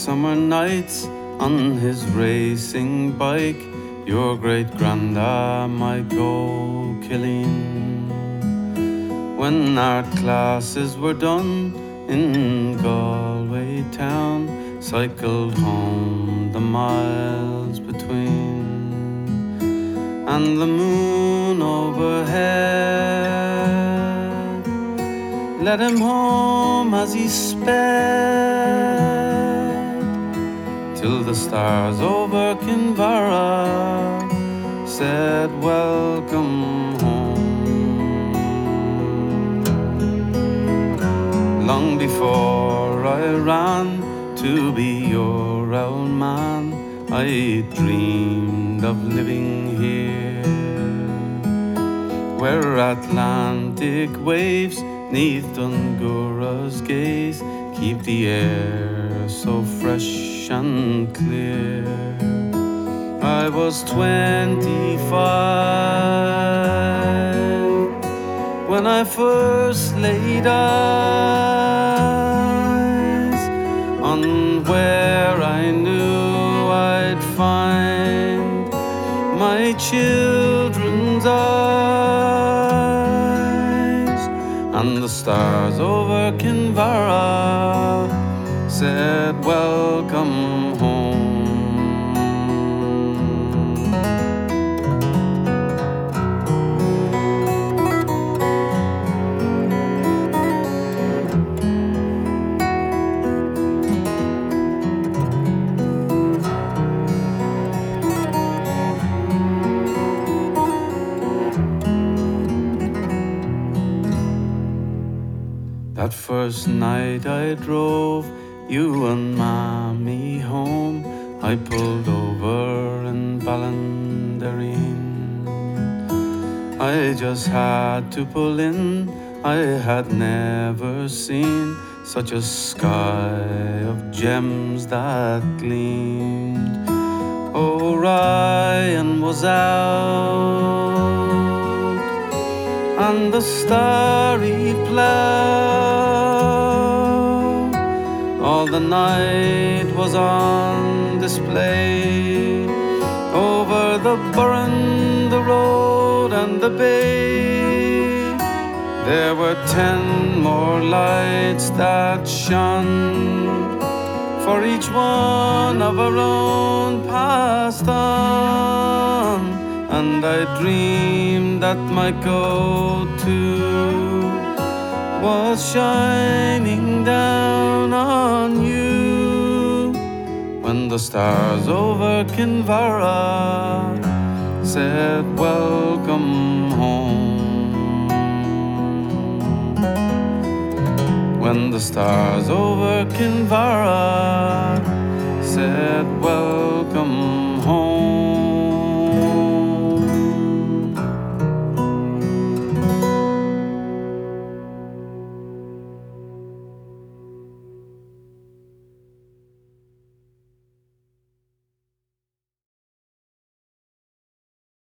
summer nights on his racing bike, your great granda might go killing. When our classes were done in Galway town, cycled home the miles between, and the moon overhead led him home as he sped till the stars over Kinvara said, Welcome home. Long before I ran to be your old man, I dreamed of living here, where Atlantic waves neath Dunguaire's gaze keep the air so fresh and clear. I was 25 when I first laid eyes on where I knew I'd find my children's eyes and the stars over Kinvara said, Welcome home. That first night I drove you and mommy home. I pulled over in Ballinderreen. I just had to pull in. I had never seen such a sky of gems that gleamed. Orion was out and the starry plough. The night was on display. Over the burren, the road, and the bay. There were ten more lights that shone. For each one of our own passed on. And I dreamed that my go to was shining down on stars over Kinvara said, Welcome home. When the stars over Kinvara said, Welcome